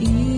het hy